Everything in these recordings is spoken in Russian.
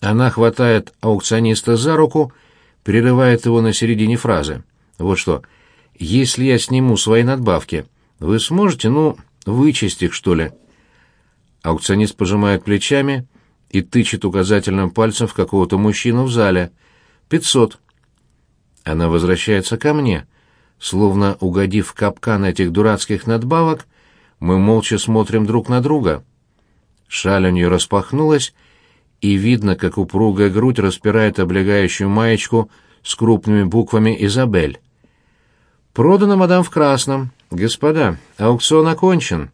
Она хватает аукциониста за руку, прерывает его на середине фразы. Вот что, если я сниму свои надбавки, вы сможете, ну, вычесть их, что ли? Аукционист пожимает плечами и тычет указательным пальцем в какого-то мужчину в зале. «Пятьсот». Она возвращается ко мне. Словно угодив капкан этих дурацких надбавок, мы молча смотрим друг на друга. Шаль у нее распахнулась, и видно, как упругая грудь распирает облегающую маечку с крупными буквами «Изабель». «Продано, мадам, в красном. Господа, аукцион окончен».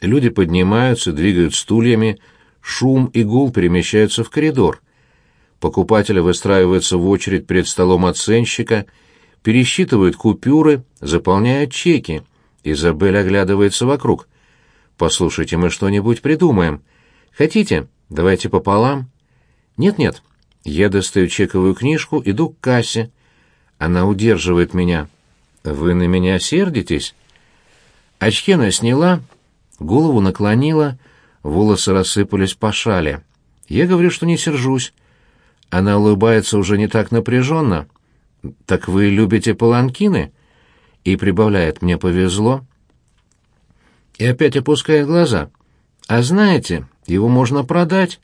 Люди поднимаются, двигают стульями, шум и гул перемещаются в коридор. Покупатели выстраиваются в очередь перед столом оценщика, пересчитывают купюры, заполняют чеки. Изабель оглядывается вокруг. «Послушайте, мы что-нибудь придумаем. Хотите, давайте пополам?» «Нет-нет». Я достаю чековую книжку, иду к кассе. Она удерживает меня. «Вы на меня сердитесь?» Очки она сняла, голову наклонила, волосы рассыпались по шале. Я говорю, что не сержусь. Она улыбается уже не так напряженно. «Так вы любите паланкины?» И прибавляет «мне повезло». И опять опускает глаза. «А знаете, его можно продать».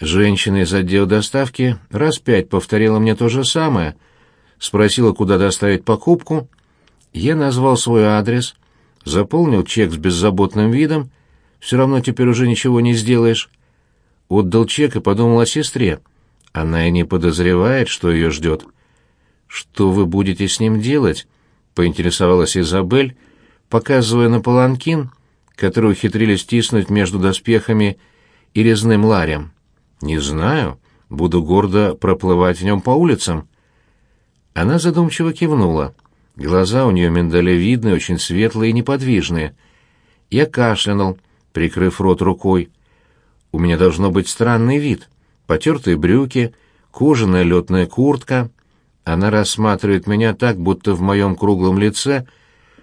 Женщина из отдела доставки раз пять повторила мне то же самое. Спросила, куда доставить покупку. Я назвал свой адрес, заполнил чек с беззаботным видом. Все равно теперь уже ничего не сделаешь. Отдал чек и подумал о сестре. Она и не подозревает, что ее ждет. «Что вы будете с ним делать?» — поинтересовалась Изабель, показывая на паланкин, который ухитрились тиснуть между доспехами и резным ларем. «Не знаю. Буду гордо проплывать в нем по улицам». Она задумчиво кивнула. Глаза у нее миндалевидные, очень светлые и неподвижные. Я кашлянул, прикрыв рот рукой. У меня должно быть странный вид. Потертые брюки, кожаная летная куртка. Она рассматривает меня так, будто в моем круглом лице,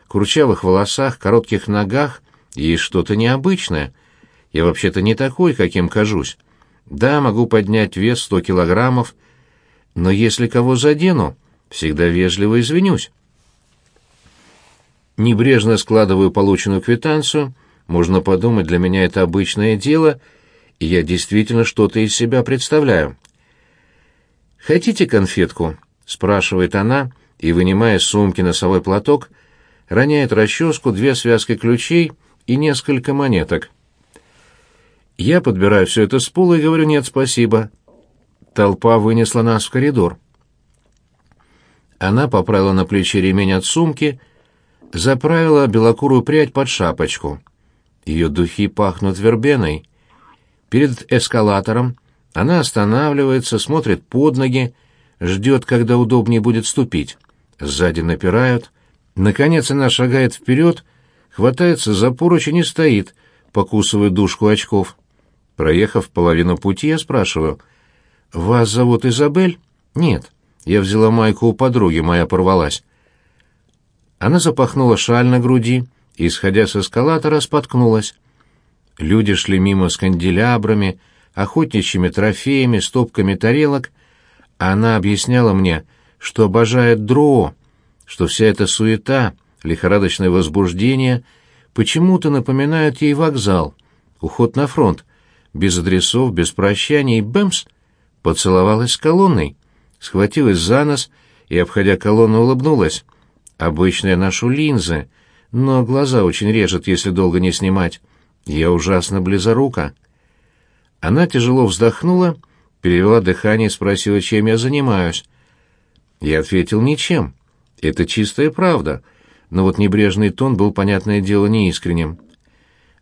курчавых волосах, коротких ногах есть что-то необычное. Я вообще-то не такой, каким кажусь. Да, могу поднять вес сто килограммов, но если кого задену, всегда вежливо извинюсь. Небрежно складываю полученную квитанцию, можно подумать, для меня это обычное дело, и я действительно что-то из себя представляю. «Хотите конфетку?» — спрашивает она, и, вынимая из сумки носовой платок, роняет расческу, две связки ключей и несколько монеток. Я подбираю все это с пола и говорю «нет, спасибо». Толпа вынесла нас в коридор. Она поправила на плече ремень от сумки, заправила белокурую прядь под шапочку. Ее духи пахнут вербеной. Перед эскалатором она останавливается, смотрит под ноги, ждет, когда удобнее будет ступить. Сзади напирают. Наконец она шагает вперед, хватается за поручень и стоит, покусывая дужку очков. Проехав половину пути, я спрашиваю, «Вас зовут Изабель?» «Нет». Я взяла майку у подруги, моя порвалась. Она запахнула шаль на груди и, сходя с эскалатора, споткнулась. Люди шли мимо с канделябрами, охотничьими трофеями, стопками тарелок, она объясняла мне, что обожает дро, что вся эта суета, лихорадочное возбуждение почему-то напоминают ей вокзал, уход на фронт, без адресов, без прощаний, бэмс, поцеловалась с колонной, схватилась за нос и, обходя колонну, улыбнулась. Обычно я ношу линзы, но глаза очень режет, если долго не снимать. Я ужасно близорука. Она тяжело вздохнула, перевела дыхание и спросила, чем я занимаюсь. Я ответил, ничем. Это чистая правда. Но вот небрежный тон был, понятное дело, неискренним.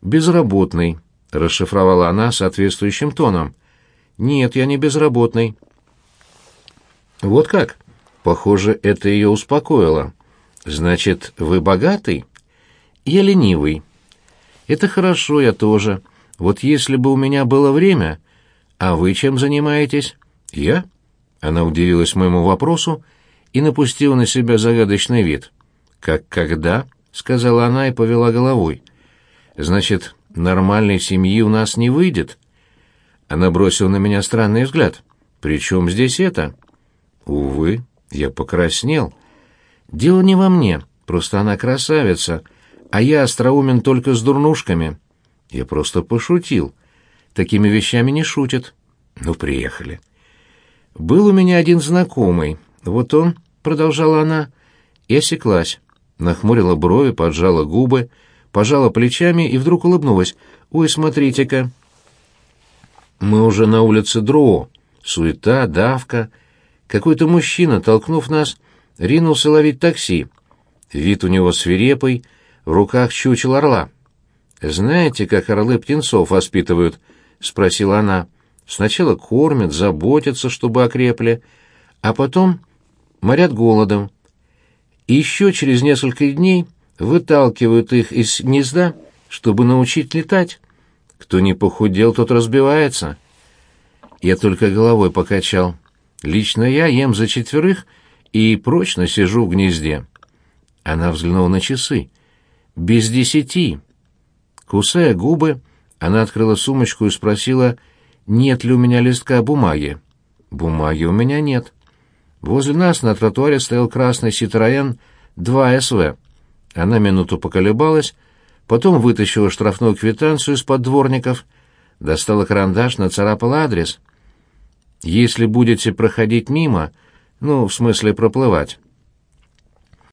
«Безработный», расшифровала она соответствующим тоном. Нет, я не безработный. Вот как? Похоже, это ее успокоило. Значит, вы богатый? Я ленивый. Это хорошо, я тоже. Вот если бы у меня было время... А вы чем занимаетесь? Я? Она удивилась моему вопросу и напустила на себя загадочный вид. Как когда? сказала она и повела головой. Значит, Нормальной семьи у нас не выйдет. Она бросила на меня странный взгляд. «При чем здесь это?» «Увы, я покраснел. Дело не во мне, просто она красавица, а я остроумен только с дурнушками. Я просто пошутил. Такими вещами не шутят. Ну, приехали». «Был у меня один знакомый. Вот он», — продолжала она, и осеклась. Нахмурила брови, поджала губы, пожала плечами и вдруг улыбнулась. «Ой, смотрите-ка!» Мы уже на улице Дроу. Суета, давка. Какой-то мужчина, толкнув нас, ринулся ловить такси. Вид у него свирепый, в руках чучел орла. «Знаете, как орлы птенцов воспитывают?» — спросила она. «Сначала кормят, заботятся, чтобы окрепли, а потом морят голодом. И еще через несколько дней выталкивают их из гнезда, чтобы научить летать. Кто не похудел, тот разбивается». Я только головой покачал. «Лично я ем за четверых и прочно сижу в гнезде». Она взглянула на часы. «Без десяти». Кусая губы, она открыла сумочку и спросила, нет ли у меня листка бумаги. «Бумаги у меня нет». Возле нас на тротуаре стоял красный «Ситроен» 2СВ. Она минуту поколебалась, потом вытащила штрафную квитанцию из-под дворников, достала карандаш, нацарапала адрес. «Если будете проходить мимо, ну, в смысле проплывать,